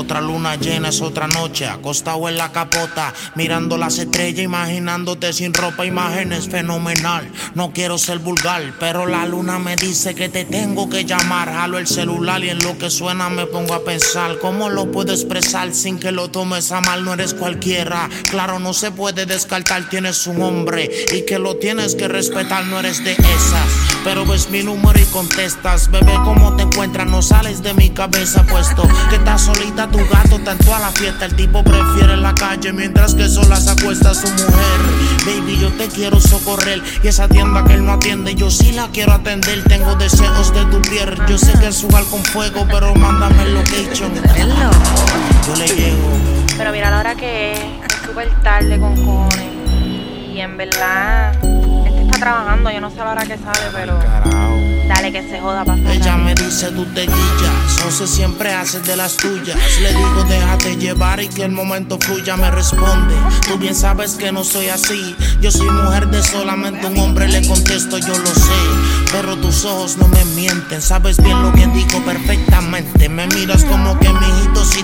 Otra luna llena es otra noche, acostado en la capota, mirando las estrellas, imaginándote sin ropa, imágenes fenomenal. No quiero ser vulgar, pero la luna me dice que te tengo que llamar. Jalo el celular y en lo que suena me pongo a pensar cómo lo puedo expresar sin que lo tomes a mal. No eres cualquiera, claro, no se puede descartar. Tienes un hombre y que lo tienes que respetar, no eres de esas. Pero ves mi número y contestas, bebé, ¿cómo te encuentras? No sales de mi cabeza puesto que estás solita tu gato está en toda la fiesta. El tipo prefiere la calle mientras que sola se acuesta su mujer. Baby, yo te quiero socorrer. Y esa tienda que él no atiende, yo sí la quiero atender. Tengo deseos de tu piel. Yo sé que es su con fuego, pero mándame el location. Yo le llego. Pero mira la hora que es, súper tarde con Cone. Y en verdad, trabajando, yo no sé la hora que sale, pero. Dale que se joda para Ella me dice tú te guillas, no sé siempre haces de las tuyas. Le digo déjate llevar y que el momento fluya, me responde. Tú bien sabes que no soy así. Yo soy mujer de solamente un hombre, le contesto, yo lo sé. Pero tus ojos no me mienten, sabes bien lo que digo perfectamente. Me miras como que mi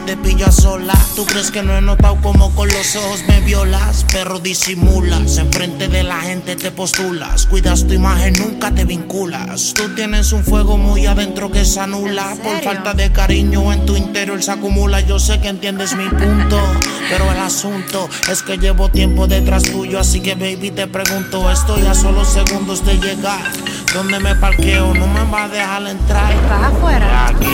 te pillo a sola. Tú crees que no he notado como con los ojos me violas, pero disimulas. Enfrente de la gente te postulas, cuidas tu imagen, nunca te vinculas. Tú tienes un fuego muy adentro que se anula. Por falta de cariño en tu interior se acumula. Yo sé que entiendes mi punto, pero el asunto es que llevo tiempo detrás tuyo. Así que, baby, te pregunto, estoy a solo segundos de llegar. Donde me parqueo, no me va a dejar entrar. ¿Estás afuera? Aquí,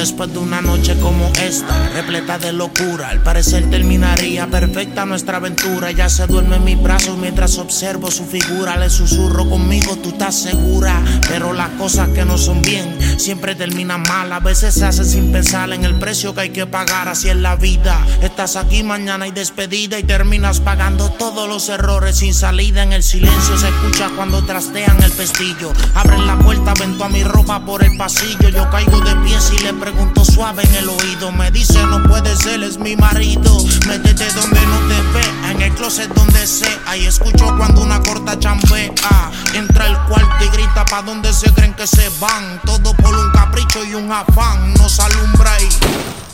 Después de una noche como esta, repleta de locura, al parecer terminaría perfecta nuestra aventura. Ella se duerme en mis brazos mientras observo su figura. Le susurro conmigo, tú estás segura. Pero las cosas que no son bien siempre terminan mal. A veces se hace sin pensar en el precio que hay que pagar. Así es la vida. Estás aquí mañana y despedida y terminas pagando todos los errores sin salida. En el silencio se escucha cuando trastean el pestillo. Abren la puerta, ven a mi ropa por el pasillo. Yo caigo de pies y le pregunto suave en el oído. Me dice, no puede ser, es mi marido. Métete donde no te ve, en el closet donde sé. Ahí escucho cuando una corta chambea. Entra al cuarto y grita pa' donde se creen que se van. Todo por un capricho y un afán. Nos alumbra y